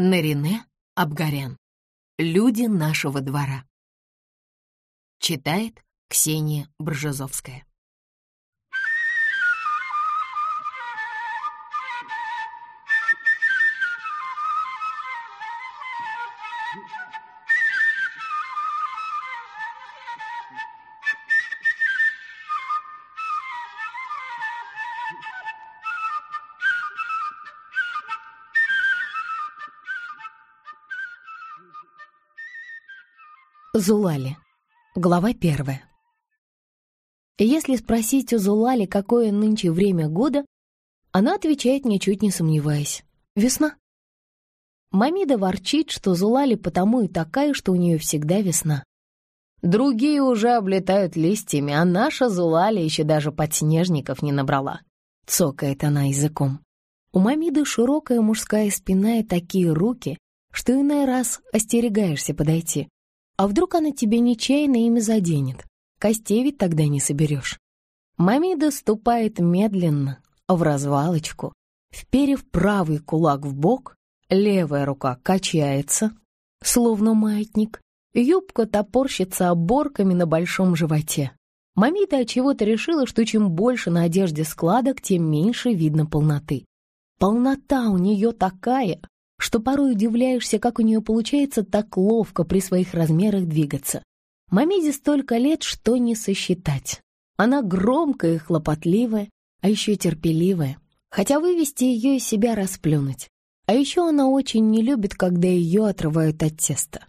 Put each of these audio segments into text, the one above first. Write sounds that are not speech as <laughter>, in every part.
Нарине Абгарян. Люди нашего двора. Читает Ксения Бржезовская. Зулали. Глава первая. Если спросить у Зулали, какое нынче время года, она отвечает, ничуть не сомневаясь. Весна. Мамида ворчит, что Зулали потому и такая, что у нее всегда весна. Другие уже облетают листьями, а наша Зулали еще даже подснежников не набрала. Цокает она языком. У Мамиды широкая мужская спина и такие руки, что иной раз остерегаешься подойти. А вдруг она тебе нечаянно ими заденет? Костей ведь тогда не соберешь. Мамида ступает медленно, в развалочку, вперев правый кулак в бок, левая рука качается, словно маятник, юбка топорщится оборками на большом животе. Мамида отчего-то решила, что чем больше на одежде складок, тем меньше видно полноты. Полнота у нее такая, что порой удивляешься, как у нее получается так ловко при своих размерах двигаться. Мамиде столько лет, что не сосчитать. Она громкая и хлопотливая, а еще терпеливая. Хотя вывести ее из себя расплюнуть. А еще она очень не любит, когда ее отрывают от теста.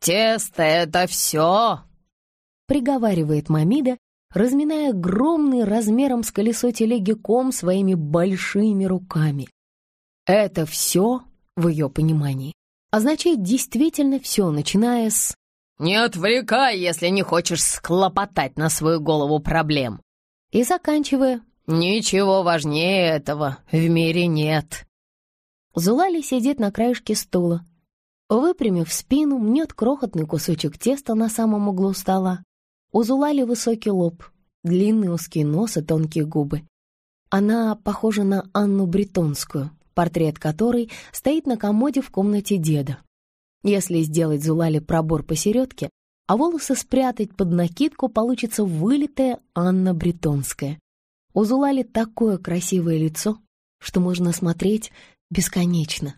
«Тесто — это все!» — приговаривает Мамида, разминая огромный размером с колесо телеги ком своими большими руками. «Это все в ее понимании, означает действительно все, начиная с «Не отвлекай, если не хочешь склопотать на свою голову проблем!» и заканчивая «Ничего важнее этого в мире нет!» Зулали сидит на краешке стула, выпрямив спину, мнет крохотный кусочек теста на самом углу стола. У Зулали высокий лоб, длинный узкий нос и тонкие губы. Она похожа на Анну Бретонскую, портрет которой стоит на комоде в комнате деда. Если сделать Зулали пробор посередке, а волосы спрятать под накидку, получится вылитая Анна Бретонская. У Зулали такое красивое лицо, что можно смотреть бесконечно.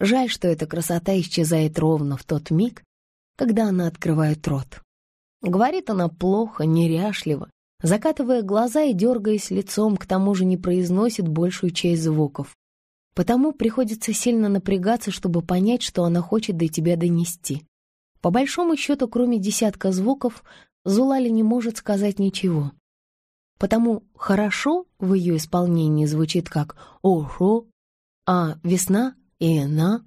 Жаль, что эта красота исчезает ровно в тот миг, когда она открывает рот. Говорит она плохо, неряшливо, закатывая глаза и дергаясь лицом, к тому же не произносит большую часть звуков. Потому приходится сильно напрягаться, чтобы понять, что она хочет до тебя донести. По большому счету, кроме десятка звуков, Зулали не может сказать ничего. Потому «хорошо» в ее исполнении звучит как «ошо», а «весна» и «на».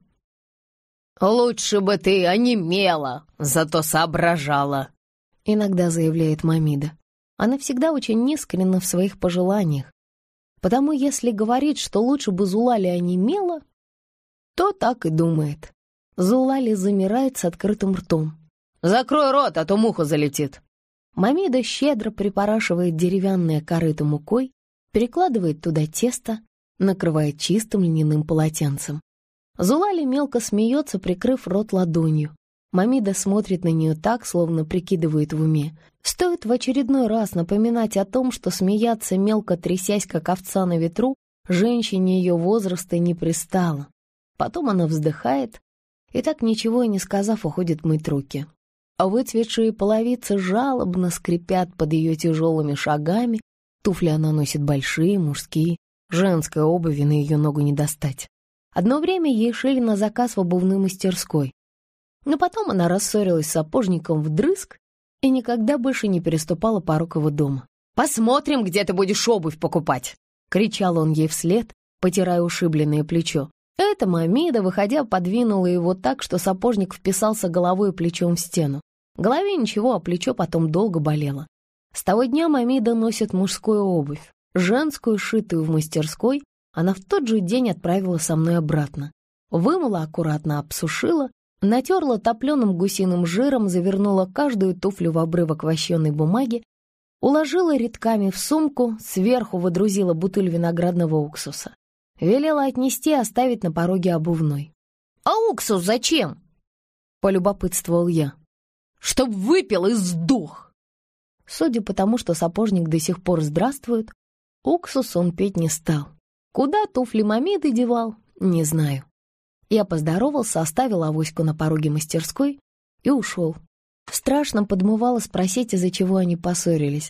«Лучше бы ты онемела, зато соображала», — иногда заявляет Мамида. Она всегда очень искренна в своих пожеланиях, потому если говорит, что лучше бы Зулали онемела, то так и думает. Зулали замирает с открытым ртом. «Закрой рот, а то муха залетит!» Мамида щедро припорашивает деревянное корыто мукой, перекладывает туда тесто, накрывает чистым льняным полотенцем. Зулали мелко смеется, прикрыв рот ладонью. Мамида смотрит на нее так, словно прикидывает в уме, Стоит в очередной раз напоминать о том, что смеяться, мелко трясясь, как овца на ветру, женщине ее возраста не пристало. Потом она вздыхает и так ничего и не сказав, уходит мыть руки. А выцветшие половицы жалобно скрипят под ее тяжелыми шагами, туфли она носит большие, мужские, женской обуви на ее ногу не достать. Одно время ей шили на заказ в обувной мастерской. Но потом она рассорилась с сапожником вдрызг и никогда больше не переступала порог его дома. «Посмотрим, где ты будешь обувь покупать!» — кричал он ей вслед, потирая ушибленное плечо. Это Мамида, выходя, подвинула его так, что сапожник вписался головой и плечом в стену. Голове ничего, а плечо потом долго болело. С того дня Мамида носит мужскую обувь, женскую, шитую в мастерской. Она в тот же день отправила со мной обратно. Вымыла аккуратно, обсушила натерла топленым гусиным жиром, завернула каждую туфлю в обрывок вощеной бумаги, уложила рядками в сумку, сверху водрузила бутыль виноградного уксуса. Велела отнести и оставить на пороге обувной. «А уксус зачем?» — полюбопытствовал я. «Чтоб выпил и сдох!» Судя по тому, что сапожник до сих пор здравствует, уксус он петь не стал. Куда туфли Мамеды девал, не знаю. Я поздоровался, оставил авоську на пороге мастерской и ушел. Страшно подмывало спросить, из-за чего они поссорились.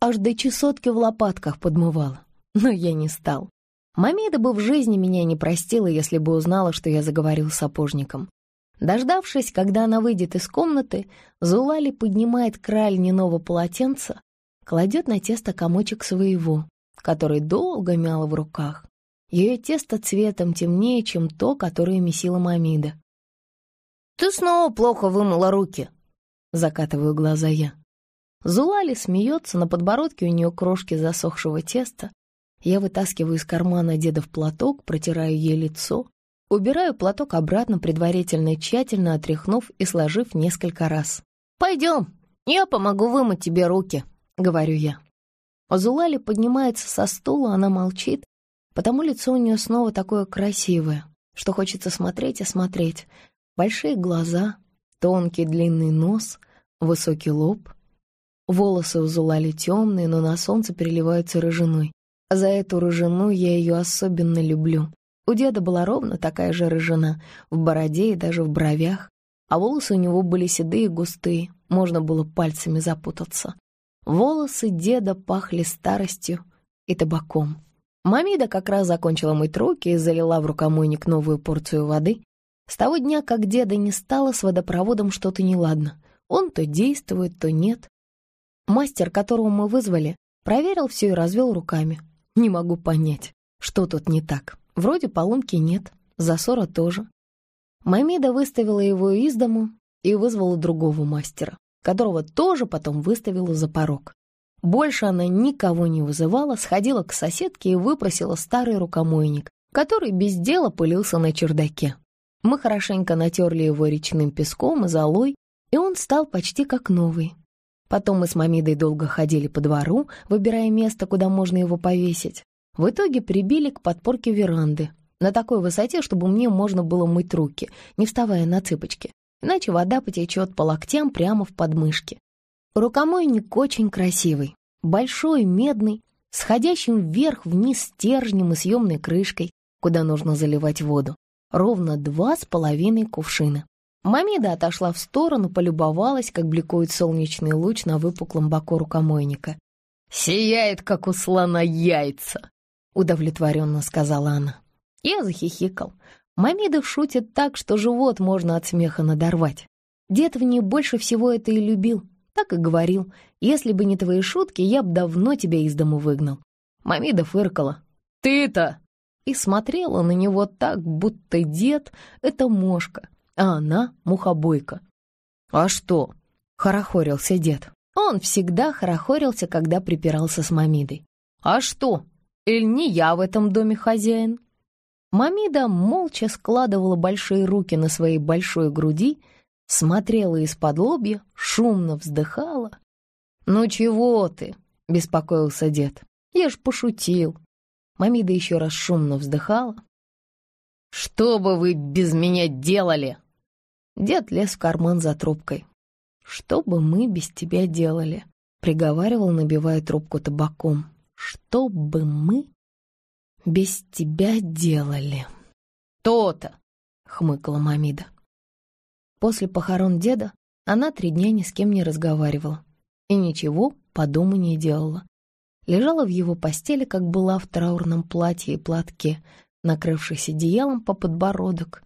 Аж до чесотки в лопатках подмывало. Но я не стал. Мамеда бы в жизни меня не простила, если бы узнала, что я заговорил с сапожником. Дождавшись, когда она выйдет из комнаты, Зулали поднимает край льняного полотенца, кладет на тесто комочек своего, который долго мяла в руках. Ее тесто цветом темнее, чем то, которое месила Мамида. «Ты снова плохо вымыла руки!» — закатываю глаза я. Зулали смеется, на подбородке у нее крошки засохшего теста. Я вытаскиваю из кармана деда в платок, протираю ей лицо, убираю платок обратно, предварительно тщательно отряхнув и сложив несколько раз. «Пойдем, я помогу вымыть тебе руки», — говорю я. Зулали поднимается со стула, она молчит, Потому лицо у нее снова такое красивое, что хочется смотреть и смотреть. Большие глаза, тонкий длинный нос, высокий лоб. Волосы у Зулали темные, но на солнце переливаются рыжиной. За эту рыжину я ее особенно люблю. У деда была ровно такая же рыжина, в бороде и даже в бровях, а волосы у него были седые и густые, можно было пальцами запутаться. Волосы деда пахли старостью и табаком. Мамида как раз закончила мыть руки и залила в рукомойник новую порцию воды. С того дня, как деда не стало, с водопроводом что-то неладно. Он то действует, то нет. Мастер, которого мы вызвали, проверил все и развел руками. Не могу понять, что тут не так. Вроде поломки нет, засора тоже. Мамида выставила его из дому и вызвала другого мастера, которого тоже потом выставила за порог. Больше она никого не вызывала, сходила к соседке и выпросила старый рукомойник, который без дела пылился на чердаке. Мы хорошенько натерли его речным песком и золой, и он стал почти как новый. Потом мы с Мамидой долго ходили по двору, выбирая место, куда можно его повесить. В итоге прибили к подпорке веранды, на такой высоте, чтобы мне можно было мыть руки, не вставая на цыпочки, иначе вода потечет по локтям прямо в подмышки. Рукомойник очень красивый, большой, медный, сходящим вверх-вниз стержнем и съемной крышкой, куда нужно заливать воду. Ровно два с половиной кувшина. Мамеда отошла в сторону, полюбовалась, как бликует солнечный луч на выпуклом боку рукомойника. «Сияет, как у слона яйца!» — удовлетворенно сказала она. Я захихикал. Мамедов шутит так, что живот можно от смеха надорвать. Дед в ней больше всего это и любил так и говорил. Если бы не твои шутки, я бы давно тебя из дому выгнал». Мамида фыркала. «Ты-то!» И смотрела на него так, будто дед — это мошка, а она — мухобойка. «А что?» — хорохорился дед. Он всегда хорохорился, когда припирался с Мамидой. «А что? Или не я в этом доме хозяин?» Мамида молча складывала большие руки на своей большой груди, смотрела из-под лобья, шумно вздыхала. «Ну чего ты?» — беспокоился дед. «Я ж пошутил». Мамида еще раз шумно вздыхала. «Что бы вы без меня делали?» Дед лез в карман за трубкой. «Что бы мы без тебя делали?» — приговаривал, набивая трубку табаком. «Что бы мы без тебя делали?» «То-то!» — хмыкала Мамида. После похорон деда она три дня ни с кем не разговаривала и ничего по дому не делала. Лежала в его постели, как была в траурном платье и платке, накрывшись одеялом по подбородок,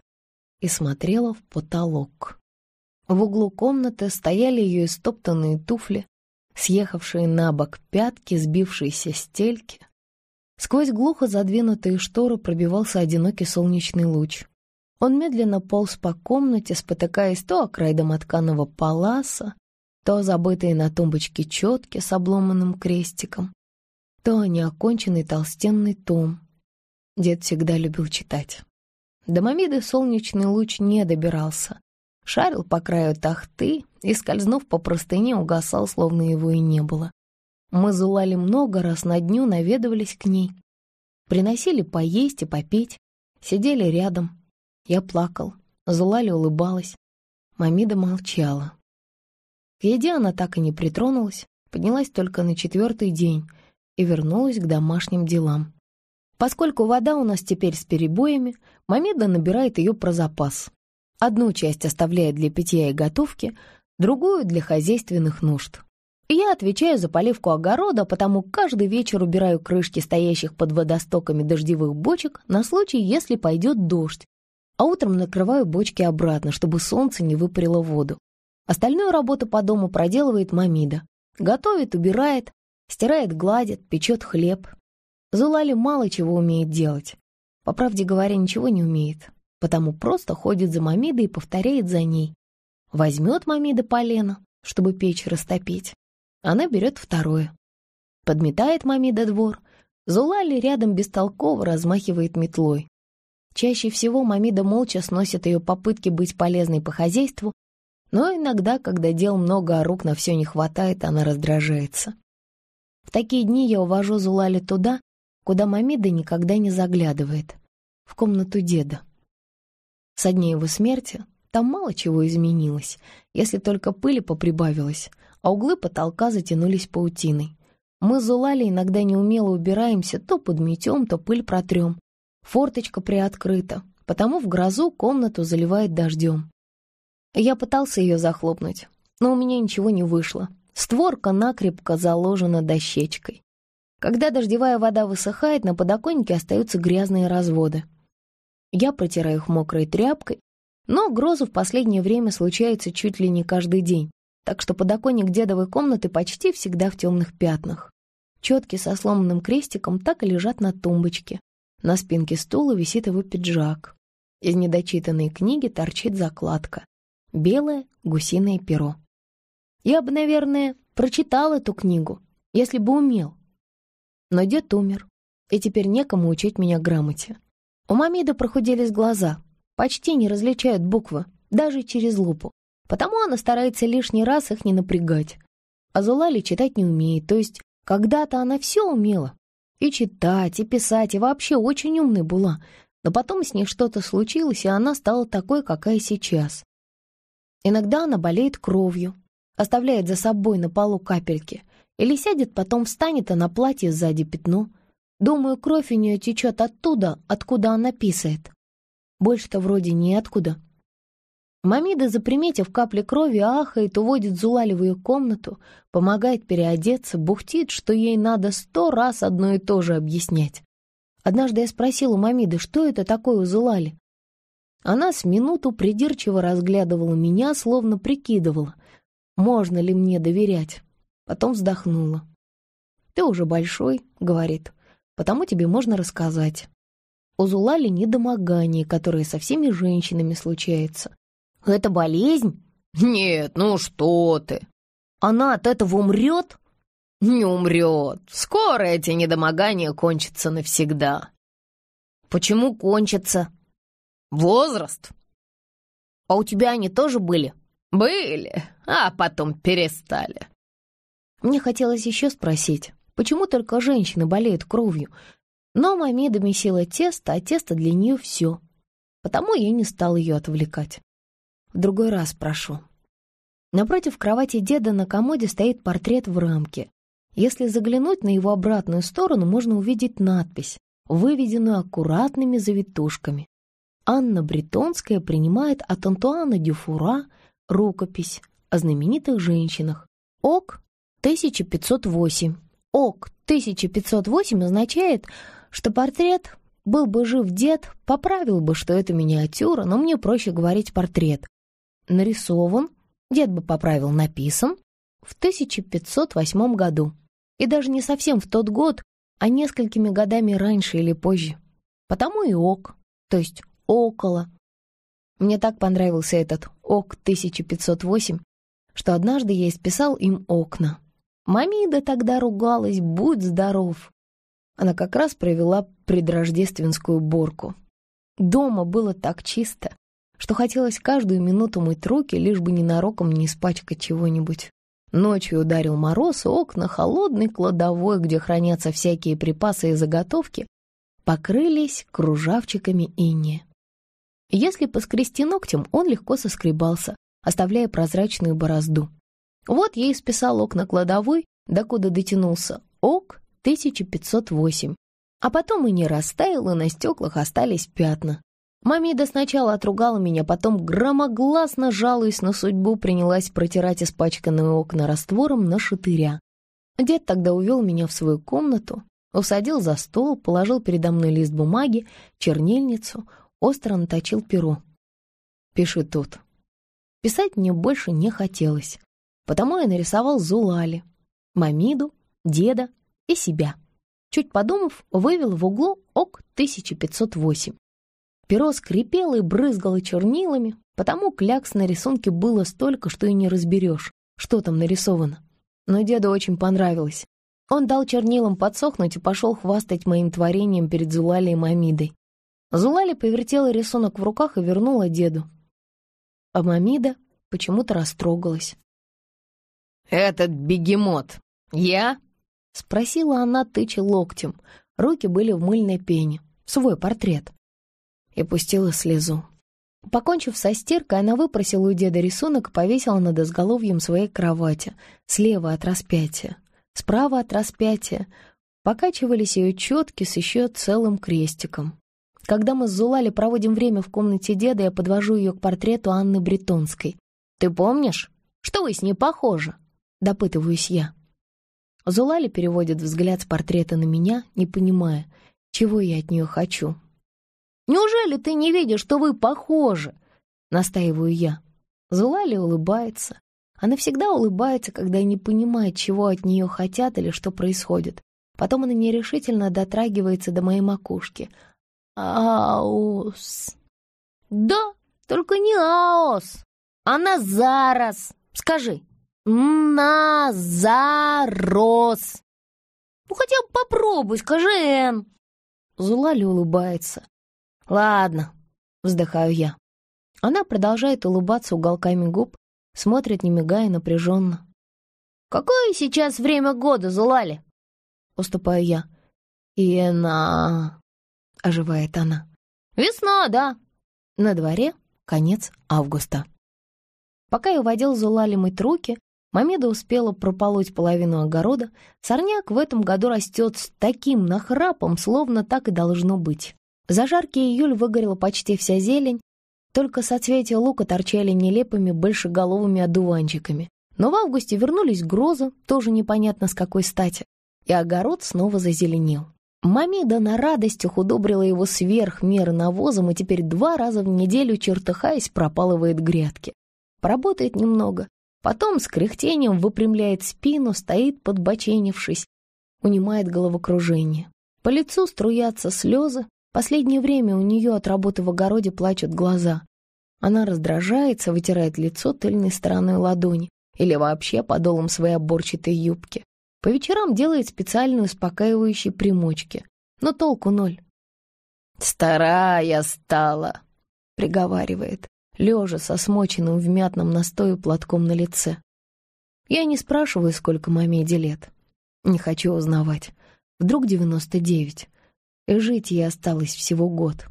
и смотрела в потолок. В углу комнаты стояли ее истоптанные туфли, съехавшие на бок пятки, сбившиеся стельки. Сквозь глухо задвинутые шторы пробивался одинокий солнечный луч — он медленно полз по комнате, спотыкаясь то о край домотканого паласа, то забытые на тумбочке четки с обломанным крестиком, то неоконченный толстенный том. Дед всегда любил читать. До Мамиды солнечный луч не добирался. Шарил по краю тахты и, скользнув по простыне, угасал, словно его и не было. Мы зулали много раз на дню, наведывались к ней. Приносили поесть и попить, сидели рядом, я плакал, Злаля улыбалась. Мамида молчала. К еде она так и не притронулась, поднялась только на четвертый день и вернулась к домашним делам. Поскольку вода у нас теперь с перебоями, Мамеда набирает ее про запас. Одну часть оставляет для питья и готовки, другую — для хозяйственных нужд. Я отвечаю за поливку огорода, а потому каждый вечер убираю крышки стоящих под водостоками дождевых бочек на случай, если пойдет дождь, а утром накрываю бочки обратно, чтобы солнце не выпарило воду. Остальную работу по дому проделывает Мамида. Готовит, убирает, стирает, гладит, печет хлеб. Зулали мало чего умеет делать. По правде говоря, ничего не умеет, потому просто ходит за Мамидой и повторяет за ней. Возьмет Мамида полено, чтобы печь растопить. Она берет второе. Подметает Мамида двор. Зулали рядом бестолково размахивает метлой. Чаще всего Мамида молча сносит ее попытки быть полезной по хозяйству, но иногда, когда дел много, а рук на все не хватает, она раздражается. В такие дни я увожу Зулали туда, куда Мамида никогда не заглядывает, в комнату деда. Со дня его смерти там мало чего изменилось, если только пыли поприбавилось, а углы потолка затянулись паутиной. Мы с Зулали иногда неумело убираемся, то подметем, то пыль протрем. Форточка приоткрыта, потому в грозу комнату заливает дождем. Я пытался ее захлопнуть, но у меня ничего не вышло. Створка накрепко заложена дощечкой. Когда дождевая вода высыхает, на подоконнике остаются грязные разводы. Я протираю их мокрой тряпкой, но грозы в последнее время случаются чуть ли не каждый день, так что подоконник дедовой комнаты почти всегда в темных пятнах. Четки со сломанным крестиком так и лежат на тумбочке. На спинке стула висит его пиджак. Из недочитанной книги торчит закладка. Белое гусиное перо. Я бы, наверное, прочитал эту книгу, если бы умел. Но дед умер, и теперь некому учить меня грамоте. У Мамида прохуделись глаза, почти не различают буквы, даже через лупу, потому она старается лишний раз их не напрягать. А Азулали читать не умеет, то есть когда-то она все умела, и читать, и писать, и вообще очень умной была. Но потом с ней что-то случилось, и она стала такой, какая сейчас. Иногда она болеет кровью, оставляет за собой на полу капельки. Или сядет, потом встанет, а на платье сзади пятно. Думаю, кровь у нее течет оттуда, откуда она писает. Больше-то вроде неоткуда. Мамида, заприметив капли крови, ахает, уводит Зуали в ее комнату, помогает переодеться, бухтит, что ей надо сто раз одно и то же объяснять. Однажды я спросил у Мамиды, что это такое у Зулали. Она с минуту придирчиво разглядывала меня, словно прикидывала, можно ли мне доверять. Потом вздохнула. «Ты уже большой», — говорит, — «потому тебе можно рассказать». У Зулали недомогание, которое со всеми женщинами случается. Это болезнь? Нет, ну что ты. Она от этого умрет? Не умрет. Скоро эти недомогания кончатся навсегда. Почему кончатся? Возраст. А у тебя они тоже были? Были, а потом перестали. Мне хотелось еще спросить, почему только женщины болеют кровью? Но маме домесила тесто, а тесто для нее все. Потому я не стал ее отвлекать в другой раз прошу». Напротив кровати деда на комоде стоит портрет в рамке. Если заглянуть на его обратную сторону, можно увидеть надпись, выведенную аккуратными завитушками. Анна Бретонская принимает от Антуана Дюфура рукопись о знаменитых женщинах. ОК 1508. ОК 1508 означает, что портрет был бы жив дед, поправил бы, что это миниатюра, но мне проще говорить портрет, нарисован, дед бы поправил написан, в 1508 году. И даже не совсем в тот год, а несколькими годами раньше или позже. Потому и ок, то есть около. Мне так понравился этот ок 1508, что однажды я исписал им окна. Мамида тогда ругалась, будь здоров. Она как раз провела предрождественскую борку. Дома было так чисто, что хотелось каждую минуту мыть руки, лишь бы ненароком не испачкать чего-нибудь. Ночью ударил мороз, окна холодной кладовой, где хранятся всякие припасы и заготовки, покрылись кружавчиками инея. Если поскрести ногтем, он легко соскребался, оставляя прозрачную борозду. Вот я и списал окна кладовой, докуда дотянулся, ок 1508. А потом и не растаял, и на стеклах остались пятна. Мамеда сначала отругала меня, потом громогласно жалуясь на судьбу, принялась протирать испачканные окна раствором на шатыря. Дед тогда увел меня в свою комнату, усадил за стол, положил передо мной лист бумаги, чернильницу, остро наточил перо. «Пиши тут». Писать мне больше не хотелось, потому я нарисовал Зулали, Мамиду, деда и себя. Чуть подумав, вывел в углу ОК 1508. Перо скрипело и брызгало чернилами, потому клякс на рисунке было столько, что и не разберешь, что там нарисовано. Но деду очень понравилось. Он дал чернилам подсохнуть и пошел хвастать моим творением перед Зулали и Мамидой. Зулали повертела рисунок в руках и вернула деду. А Мамида почему-то растрогалась. «Этот бегемот! Я?» — спросила она, тыча локтем. Руки были в мыльной пене. Свой портрет и пустила слезу. Покончив со стиркой, она выпросила у деда рисунок и повесила над изголовьем своей кровати, слева от распятия, справа от распятия. Покачивались ее четки с еще целым крестиком. Когда мы с Зулали проводим время в комнате деда, я подвожу ее к портрету Анны Бретонской. «Ты помнишь? Что вы с ней похожи?» — допытываюсь я. Зулали переводит взгляд с портрета на меня, не понимая, чего я от нее хочу. Неужели ты не видишь, что вы похожи?» — настаиваю я. Зулали улыбается. Она всегда улыбается, когда не понимает, чего от нее хотят или что происходит. Потом она нерешительно дотрагивается до моей макушки. Аос. «Да, только не аос, а Назарос! Скажи, Назарос!» «Ну хотя бы попробуй, скажи Эн!» Зулали улыбается. Ладно, вздыхаю я. Она продолжает улыбаться уголками губ, смотрит, не мигая, напряженно. «Какое сейчас время года, Зулали?» Уступаю я. «Ена...» — оживает она. «Весна, да!» На дворе конец августа. Пока я водил Зулали мыть руки, Мамеда успела прополоть половину огорода. Сорняк в этом году растет с таким нахрапом, словно так и должно быть. За жаркий июль выгорела почти вся зелень, только соцветия лука торчали нелепыми большеголовыми одуванчиками. Но в августе вернулись грозы, тоже непонятно с какой стати, и огород снова зазеленел. Мамида на радостях удобрила его сверх меры навозом и теперь два раза в неделю, чертыхаясь, пропалывает грядки. Поработает немного, потом с кряхтением выпрямляет спину, стоит подбоченившись, унимает головокружение. По лицу струятся слезы, Последнее время у нее от работы в огороде плачут глаза. Она раздражается, вытирает лицо тыльной стороной ладони или вообще подолом своей оборчатой юбки. По вечерам делает специальные успокаивающие примочки. Но толку ноль. «Старая стала!» — приговаривает, лежа со смоченным в мятном настою платком на лице. Я не спрашиваю, сколько мамеде лет. Не хочу узнавать. Вдруг девяносто девять и жить ей осталось всего год.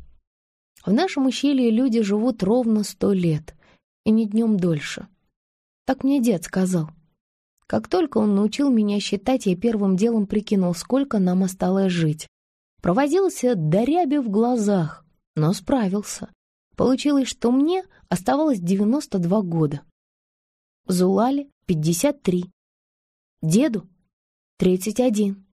В нашем ущелье люди живут ровно сто лет, и не днем дольше. Так мне дед сказал. Как только он научил меня считать, я первым делом прикинул, сколько нам осталось жить. Провозился до ряби в глазах, но справился. Получилось, что мне оставалось 92 года. Зулали — 53. Деду — 31.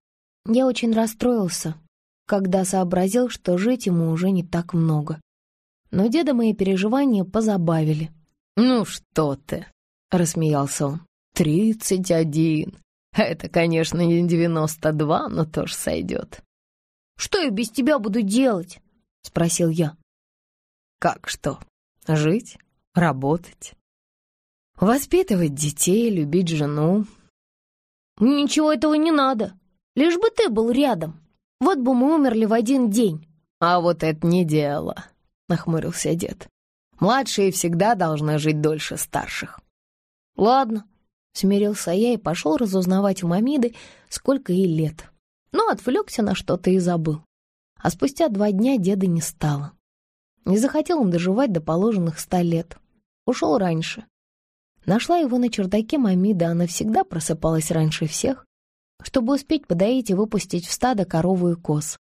Я очень расстроился, когда сообразил, что жить ему уже не так много. Но деда мои переживания позабавили. «Ну что ты!» — рассмеялся он. «Тридцать один! Это, конечно, не девяносто два, но тоже сойдет». «Что я без тебя буду делать?» — спросил я. «Как что? Жить, работать, воспитывать детей, любить жену». «Ничего этого не надо, лишь бы ты был рядом», вот бы мы умерли в один день». «А вот это не дело», — нахмурился дед. «Младшие всегда должны жить дольше старших». «Ладно», — смирился я и пошел разузнавать у Мамиды, сколько ей лет. Но отвлекся на что-то и забыл. А спустя два дня деда не стало. Не захотел он доживать до положенных ста лет. Ушел раньше. Нашла его на чердаке Мамида, она всегда просыпалась раньше всех, чтобы успеть подоить и выпустить в стадо корову и коз.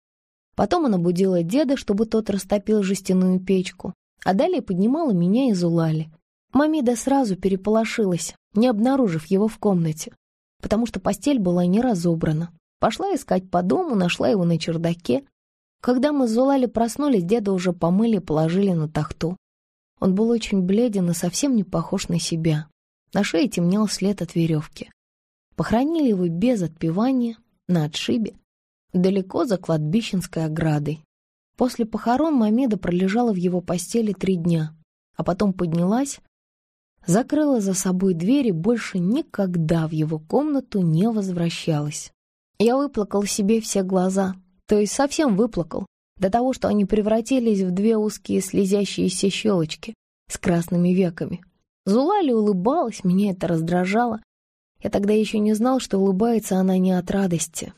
Потом она будила деда, чтобы тот растопил жестяную печку, а далее поднимала меня и зулали. Мамида сразу переполошилась, не обнаружив его в комнате, потому что постель была не разобрана. Пошла искать по дому, нашла его на чердаке. Когда мы с Зулали проснулись, деда уже помыли и положили на тахту. Он был очень бледен и совсем не похож на себя. На шее темнел след от веревки похоронили его без отпевания на отшибе, далеко за кладбищенской оградой. После похорон Мамеда пролежала в его постели три дня, а потом поднялась, закрыла за собой дверь и больше никогда в его комнату не возвращалась. Я выплакал себе все глаза, то есть совсем выплакал, до того, что они превратились в две узкие слезящиеся щелочки с красными веками. Зулали улыбалась, меня это раздражало, я тогда еще не знал, что улыбается она не от радости,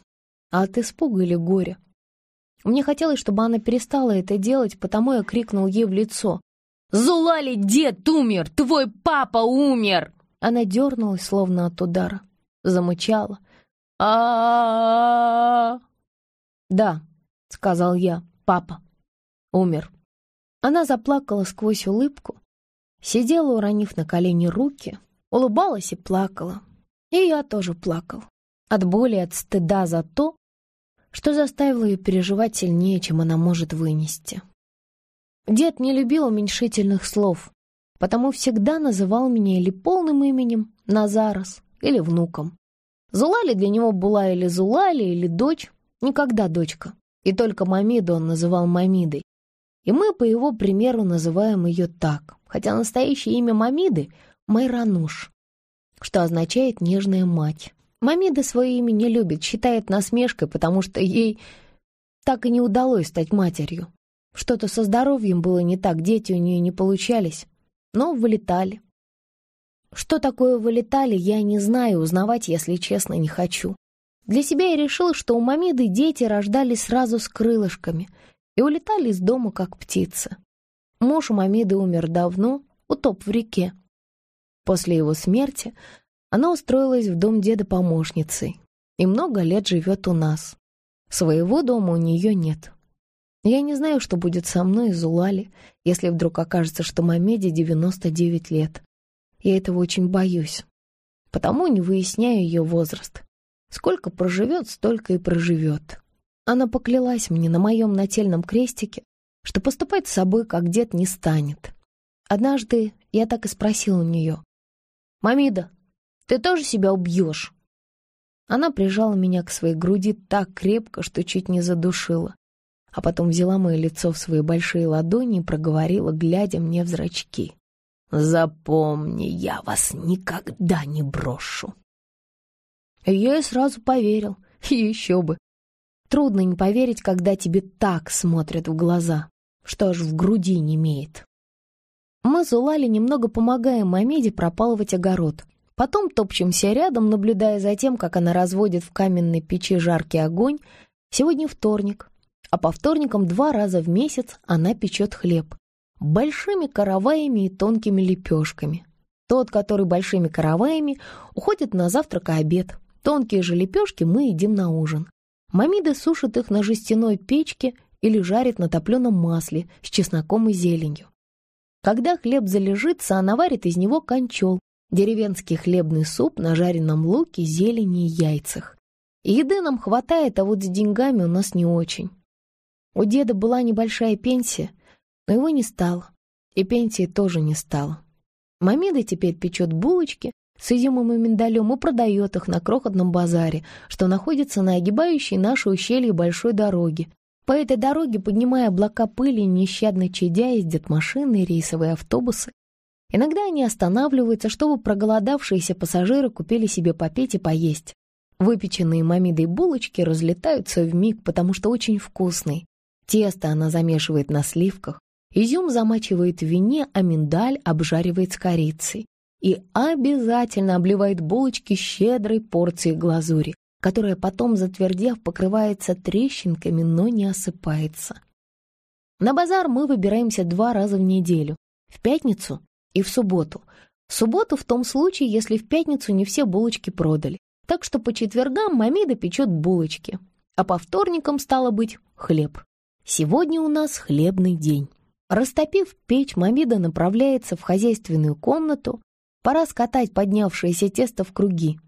а от испуга или горя. Мне хотелось, чтобы она перестала это делать, потому я крикнул ей в лицо. «Зулали, дед умер! Твой папа умер!» Она дернулась, словно от удара. Замычала. а «Да», — сказал я, — «папа умер». Она заплакала сквозь улыбку, сидела, уронив на колени руки, улыбалась и плакала, и я тоже плакал. От боли, от стыда за то, что заставило ее переживать сильнее, чем она может вынести. Дед не любил уменьшительных слов, потому всегда называл меня или полным именем Назарос, или внуком. Зулали для него была или Зулали, или дочь, никогда дочка. И только Мамиду он называл Мамидой. И мы, по его примеру, называем ее так, хотя настоящее имя Мамиды — Майрануш что означает «нежная мать». Мамеда свое имя не любит, считает насмешкой, потому что ей так и не удалось стать матерью. Что-то со здоровьем было не так, дети у нее не получались, но вылетали. Что такое вылетали, я не знаю, узнавать, если честно, не хочу. Для себя я решила, что у Мамеды дети рождались сразу с крылышками и улетали из дома, как птицы. Муж у Мамеды умер давно, утоп в реке. После его смерти она устроилась в дом деда помощницей и много лет живет у нас. Своего дома у нее нет. Я не знаю, что будет со мной из улали, если вдруг окажется, что Мамеде 99 лет. Я этого очень боюсь, потому не выясняю ее возраст. Сколько проживет, столько и проживет. Она поклялась мне на моем нательном крестике, что поступать с собой как дед не станет. Однажды я так и спросил у нее, «Мамида, ты тоже себя убьешь!» Она прижала меня к своей груди так крепко, что чуть не задушила, а потом взяла мое лицо в свои большие ладони и проговорила, глядя мне в зрачки. «Запомни, я вас никогда не брошу!» Я и сразу поверил. <laughs> Еще бы. Трудно не поверить, когда тебе так смотрят в глаза, что аж в груди не имеет. Мы с Улали немного помогаем Мамеде пропалывать огород. Потом топчемся рядом, наблюдая за тем, как она разводит в каменной печи жаркий огонь. Сегодня вторник, а по вторникам два раза в месяц она печет хлеб. Большими караваями и тонкими лепешками. Тот, который большими караваями, уходит на завтрак и обед. Тонкие же лепешки мы едим на ужин. Мамида сушит их на жестяной печке или жарит на топленом масле с чесноком и зеленью. Когда хлеб залежится, она варит из него кончол, деревенский хлебный суп на жареном луке, зелени и яйцах. Еды нам хватает, а вот с деньгами у нас не очень. У деда была небольшая пенсия, но его не стало. И пенсии тоже не стало. Мамеда теперь печет булочки с изюмом и миндалем и продает их на крохотном базаре, что находится на огибающей наше ущелье большой дороги, по этой дороге, поднимая облака пыли, нещадно чадя, ездят машины, рейсовые автобусы. Иногда они останавливаются, чтобы проголодавшиеся пассажиры купили себе попить и поесть. Выпеченные мамидой булочки разлетаются в миг, потому что очень вкусные. Тесто она замешивает на сливках, изюм замачивает в вине, а миндаль обжаривает с корицей. И обязательно обливает булочки щедрой порцией глазури, которая потом, затвердев, покрывается трещинками, но не осыпается. На базар мы выбираемся два раза в неделю, в пятницу и в субботу. В субботу в том случае, если в пятницу не все булочки продали. Так что по четвергам Мамида печет булочки, а по вторникам, стало быть, хлеб. Сегодня у нас хлебный день. Растопив печь, Мамида направляется в хозяйственную комнату. Пора скатать поднявшееся тесто в круги.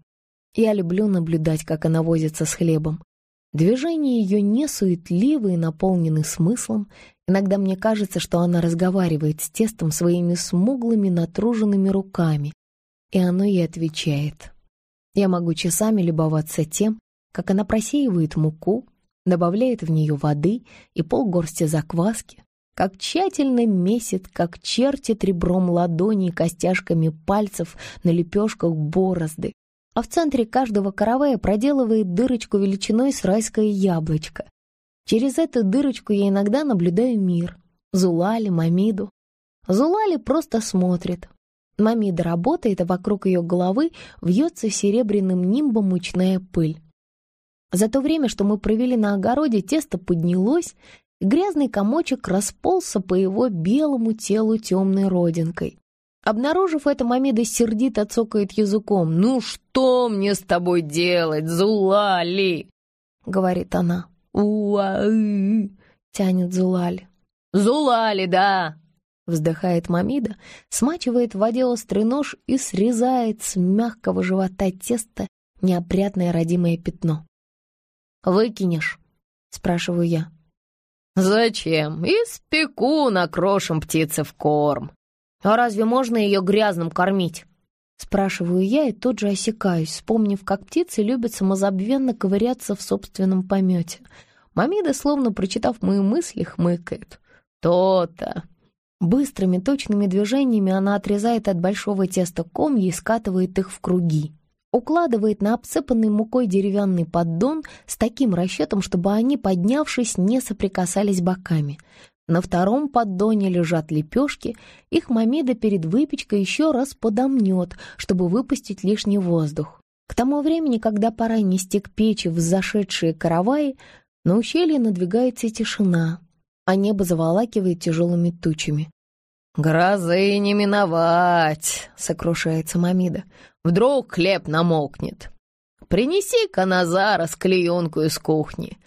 Я люблю наблюдать, как она возится с хлебом. Движения ее не суетливые, наполнены смыслом. Иногда мне кажется, что она разговаривает с тестом своими смуглыми, натруженными руками, и оно ей отвечает. Я могу часами любоваться тем, как она просеивает муку, добавляет в нее воды и полгорсти закваски, как тщательно месит, как чертит ребром ладони и костяшками пальцев на лепешках борозды, а в центре каждого каравая проделывает дырочку величиной с райское яблочко. Через эту дырочку я иногда наблюдаю мир. Зулали, Мамиду. Зулали просто смотрит. Мамида работает, а вокруг ее головы вьется серебряным нимбом мучная пыль. За то время, что мы провели на огороде, тесто поднялось, и грязный комочек расползся по его белому телу темной родинкой. Обнаружив это, Мамеда сердито цокает языком. «Ну что мне с тобой делать, Зулали?» — говорит она. уа тянет Зулали. «Зулали, да!» — вздыхает Мамида, смачивает в воде острый нож и срезает с мягкого живота теста неопрятное родимое пятно. «Выкинешь?» — спрашиваю я. «Зачем? Испеку, накрошим птице в корм!» «А разве можно ее грязным кормить?» Спрашиваю я и тут же осекаюсь, вспомнив, как птицы любят самозабвенно ковыряться в собственном помете. Мамида, словно прочитав мои мысли, хмыкает. «То-то!» Быстрыми точными движениями она отрезает от большого теста комья и скатывает их в круги. Укладывает на обсыпанный мукой деревянный поддон с таким расчетом, чтобы они, поднявшись, не соприкасались боками — на втором поддоне лежат лепешки, их Мамеда перед выпечкой еще раз подомнет, чтобы выпустить лишний воздух. К тому времени, когда пора нести к печи в зашедшие караваи, на ущелье надвигается тишина, а небо заволакивает тяжелыми тучами. «Грозы не миновать!» — сокрушается Мамида. «Вдруг хлеб намокнет!» «Принеси-ка Назара склеенку из кухни.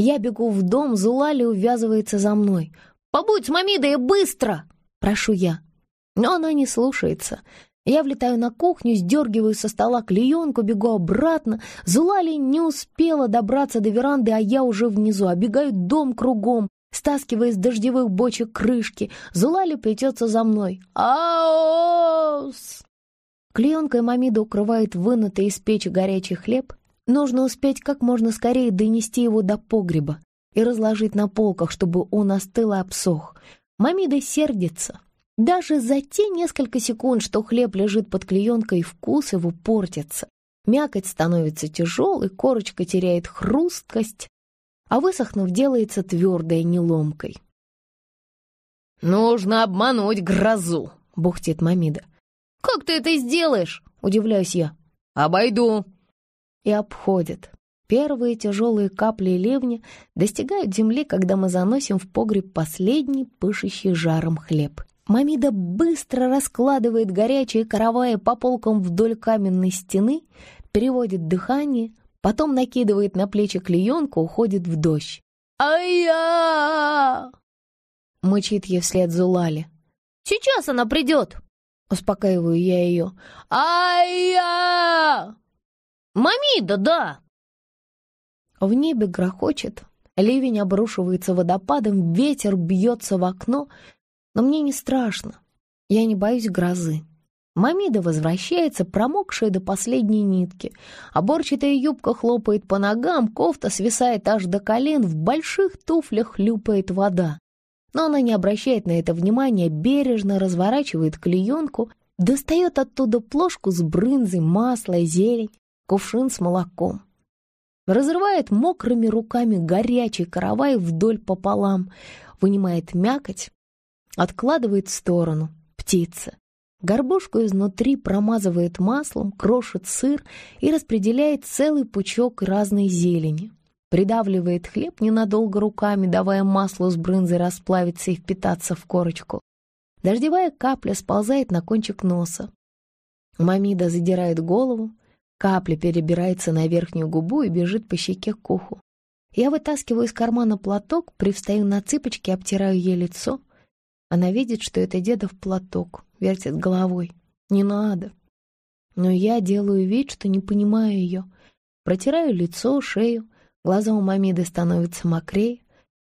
Я бегу в дом, Зулали увязывается за мной. «Побудь, Мамида, и быстро!» — прошу я. Но она не слушается. Я влетаю на кухню, сдергиваю со стола клеенку, бегу обратно. Зулали не успела добраться до веранды, а я уже внизу. Обегаю дом кругом, стаскивая с дождевых бочек крышки. Зулали плетется за мной. «Аос!» Клеенкой Мамида укрывает вынутый из печи горячий хлеб, Нужно успеть как можно скорее донести его до погреба и разложить на полках, чтобы он остыл и обсох. Мамида сердится. Даже за те несколько секунд, что хлеб лежит под клеенкой, вкус его портится. Мякоть становится тяжелой, корочка теряет хрусткость, а высохнув, делается твердой неломкой. «Нужно обмануть грозу!» — бухтит Мамида. «Как ты это сделаешь?» — удивляюсь я. «Обойду!» и обходят. Первые тяжелые капли ливня достигают земли, когда мы заносим в погреб последний пышущий жаром хлеб. Мамида быстро раскладывает горячие караваи по полкам вдоль каменной стены, переводит дыхание, потом накидывает на плечи клеенку, уходит в дождь. «Ай-я!» — мычит ей вслед Зулали. «Сейчас она придет!» — успокаиваю я ее. «Ай-я!» Мами, да-да!» а В небе грохочет, ливень обрушивается водопадом, ветер бьется в окно, но мне не страшно, я не боюсь грозы. Мамида возвращается, промокшая до последней нитки. Оборчатая юбка хлопает по ногам, кофта свисает аж до колен, в больших туфлях хлюпает вода. Но она не обращает на это внимания, бережно разворачивает клеенку, достает оттуда плошку с брынзой, масла, зелень, кувшин с молоком. Разрывает мокрыми руками горячий каравай вдоль пополам, вынимает мякоть, откладывает в сторону птица. Горбушку изнутри промазывает маслом, крошит сыр и распределяет целый пучок разной зелени. Придавливает хлеб ненадолго руками, давая маслу с брынзы расплавиться и впитаться в корочку. Дождевая капля сползает на кончик носа. Мамида задирает голову, Капля перебирается на верхнюю губу и бежит по щеке к уху. Я вытаскиваю из кармана платок, привстаю на цыпочки, обтираю ей лицо. Она видит, что это дедов платок, вертит головой. Не надо. Но я делаю вид, что не понимаю ее. Протираю лицо, шею. Глаза у Мамиды становятся мокрее.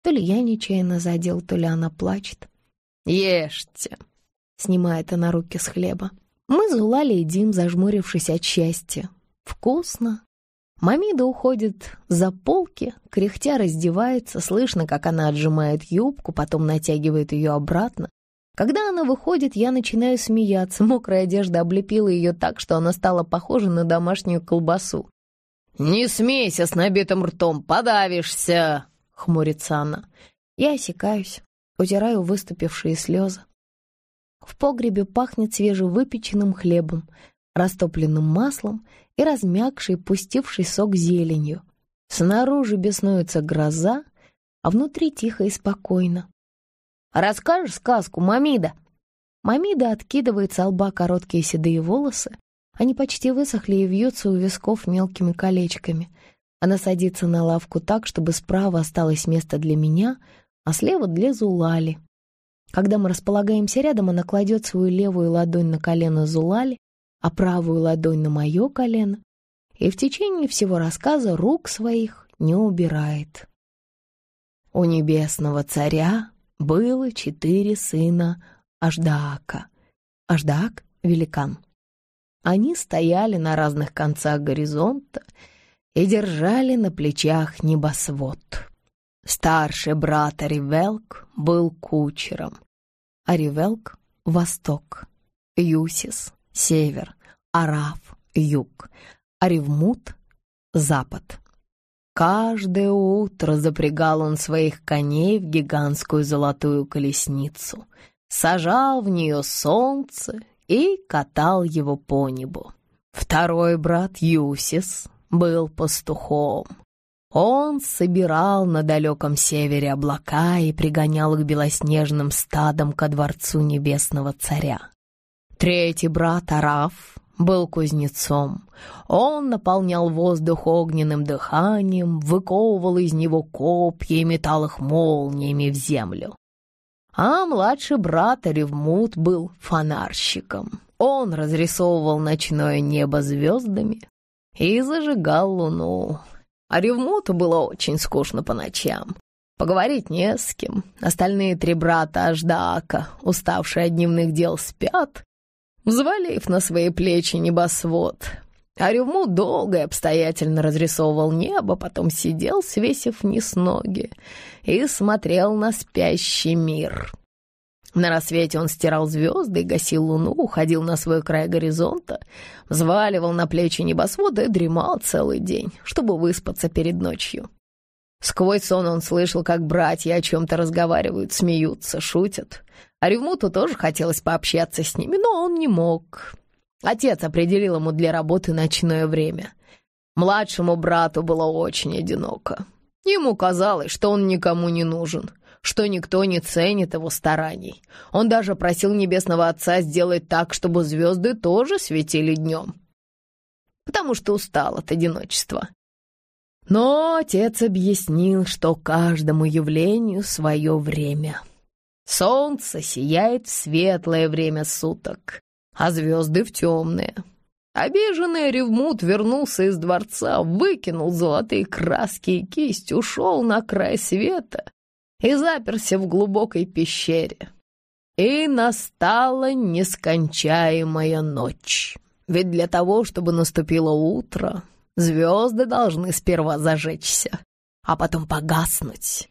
То ли я нечаянно задел, то ли она плачет. «Ешьте!» — снимает она руки с хлеба. Мы зулали едим, зажмурившись от счастья. Вкусно. Мамида уходит за полки, кряхтя раздевается, слышно, как она отжимает юбку, потом натягивает ее обратно. Когда она выходит, я начинаю смеяться. Мокрая одежда облепила ее так, что она стала похожа на домашнюю колбасу. «Не смейся с набитым ртом, подавишься!» — хмурится она. Я осекаюсь, утираю выступившие слезы. В погребе пахнет свежевыпеченным хлебом, растопленным маслом и размягший, пустивший сок зеленью. Снаружи беснуется гроза, а внутри тихо и спокойно. «Расскажешь сказку, Мамида?» Мамида откидывает с лба короткие седые волосы. Они почти высохли и вьются у висков мелкими колечками. Она садится на лавку так, чтобы справа осталось место для меня, а слева для Зулали. Когда мы располагаемся рядом, она кладет свою левую ладонь на колено Зулали, а правую ладонь на мое колено и в течение всего рассказа рук своих не убирает. У небесного царя было четыре сына Аждаака. Аждаак — великан. Они стояли на разных концах горизонта и держали на плечах небосвод. Старший брат Аривелк был кучером. Аривелк — восток, Юсис — север, Араф – юг, Аревмут – запад. Каждое утро запрягал он своих коней в гигантскую золотую колесницу, сажал в нее солнце и катал его по небу. Второй брат Юсис был пастухом. Он собирал на далеком севере облака и пригонял их белоснежным стадом ко дворцу небесного царя. Третий брат Араф был кузнецом. Он наполнял воздух огненным дыханием, выковывал из него копья и метал их молниями в землю. А младший брат Ревмут был фонарщиком. Он разрисовывал ночное небо звездами и зажигал луну. А Ревмуту было очень скучно по ночам. Поговорить не с кем. Остальные три брата Аждаака, уставшие от дневных дел, спят, взвалив на свои плечи небосвод. А Рюму долго и обстоятельно разрисовывал небо, потом сидел, свесив вниз ноги, и смотрел на спящий мир. На рассвете он стирал звезды и гасил луну, уходил на свой край горизонта, взваливал на плечи небосвода и дремал целый день, чтобы выспаться перед ночью. Сквозь сон он слышал, как братья о чем-то разговаривают, смеются, шутят. А Ревмуту тоже хотелось пообщаться с ними, но он не мог. Отец определил ему для работы ночное время. Младшему брату было очень одиноко. Ему казалось, что он никому не нужен, что никто не ценит его стараний. Он даже просил Небесного Отца сделать так, чтобы звезды тоже светили днем. Потому что устал от одиночества. Но отец объяснил, что каждому явлению свое время. Солнце сияет в светлое время суток, а звезды в темное. Обиженный Ревмут вернулся из дворца, выкинул золотые краски и кисть, ушел на край света и заперся в глубокой пещере. И настала нескончаемая ночь. Ведь для того, чтобы наступило утро, Звезды должны сперва зажечься, а потом погаснуть.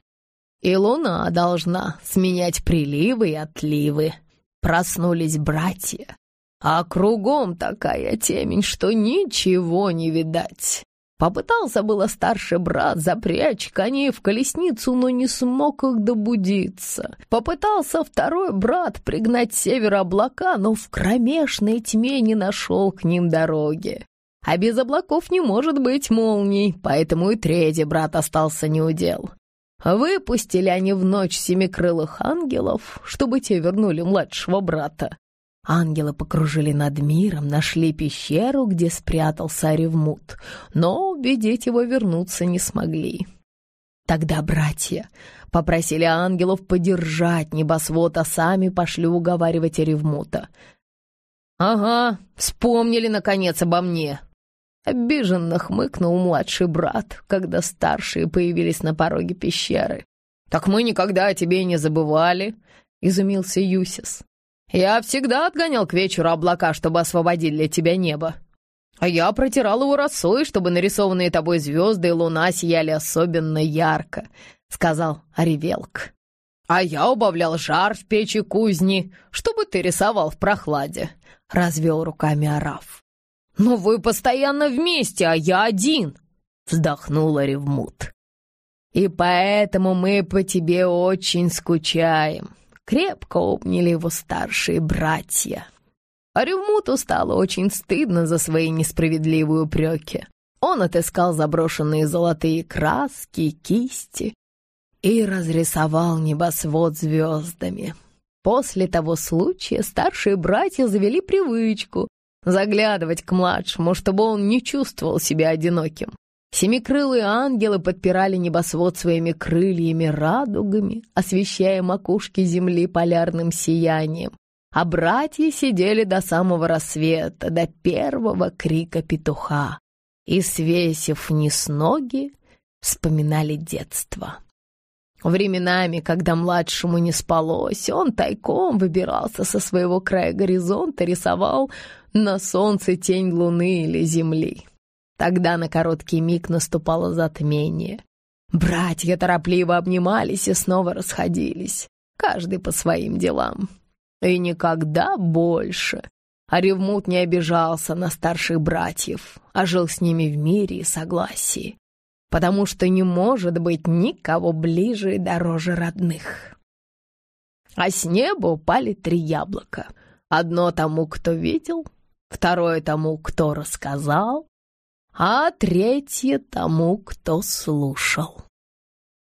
И луна должна сменять приливы и отливы. Проснулись братья, а кругом такая темень, что ничего не видать. Попытался было старший брат запрячь коней в колесницу, но не смог их добудиться. Попытался второй брат пригнать север облака, но в кромешной тьме не нашел к ним дороги. А без облаков не может быть молний, поэтому и третий брат остался неудел. Выпустили они в ночь семикрылых ангелов, чтобы те вернули младшего брата. Ангелы покружили над миром, нашли пещеру, где спрятался Ревмут, но убедить его вернуться не смогли. Тогда братья попросили ангелов подержать небосвод, а сами пошли уговаривать Ревмута. «Ага, вспомнили, наконец, обо мне», Обиженно хмыкнул младший брат, когда старшие появились на пороге пещеры. «Так мы никогда о тебе не забывали», — изумился Юсис. «Я всегда отгонял к вечеру облака, чтобы освободить для тебя небо. А я протирал его росой, чтобы нарисованные тобой звезды и луна сияли особенно ярко», — сказал Оревелк. «А я убавлял жар в печи кузни, чтобы ты рисовал в прохладе», — развел руками Араф. «Но вы постоянно вместе, а я один!» — вздохнула Ревмут. «И поэтому мы по тебе очень скучаем!» — крепко обняли его старшие братья. А Ревмуту стало очень стыдно за свои несправедливые упреки. Он отыскал заброшенные золотые краски и кисти и разрисовал небосвод звездами. После того случая старшие братья завели привычку заглядывать к младшему, чтобы он не чувствовал себя одиноким. Семикрылые ангелы подпирали небосвод своими крыльями радугами, освещая макушки земли полярным сиянием, а братья сидели до самого рассвета, до первого крика петуха, и, свесив низ ноги, вспоминали детство. Временами, когда младшему не спалось, он тайком выбирался со своего края горизонта, рисовал на солнце тень луны или земли. Тогда на короткий миг наступало затмение. Братья торопливо обнимались и снова расходились, каждый по своим делам. И никогда больше. А Ревмут не обижался на старших братьев, а жил с ними в мире и согласии, потому что не может быть никого ближе и дороже родных. А с неба упали три яблока. Одно тому, кто видел, Второе тому, кто рассказал, а третье тому, кто слушал.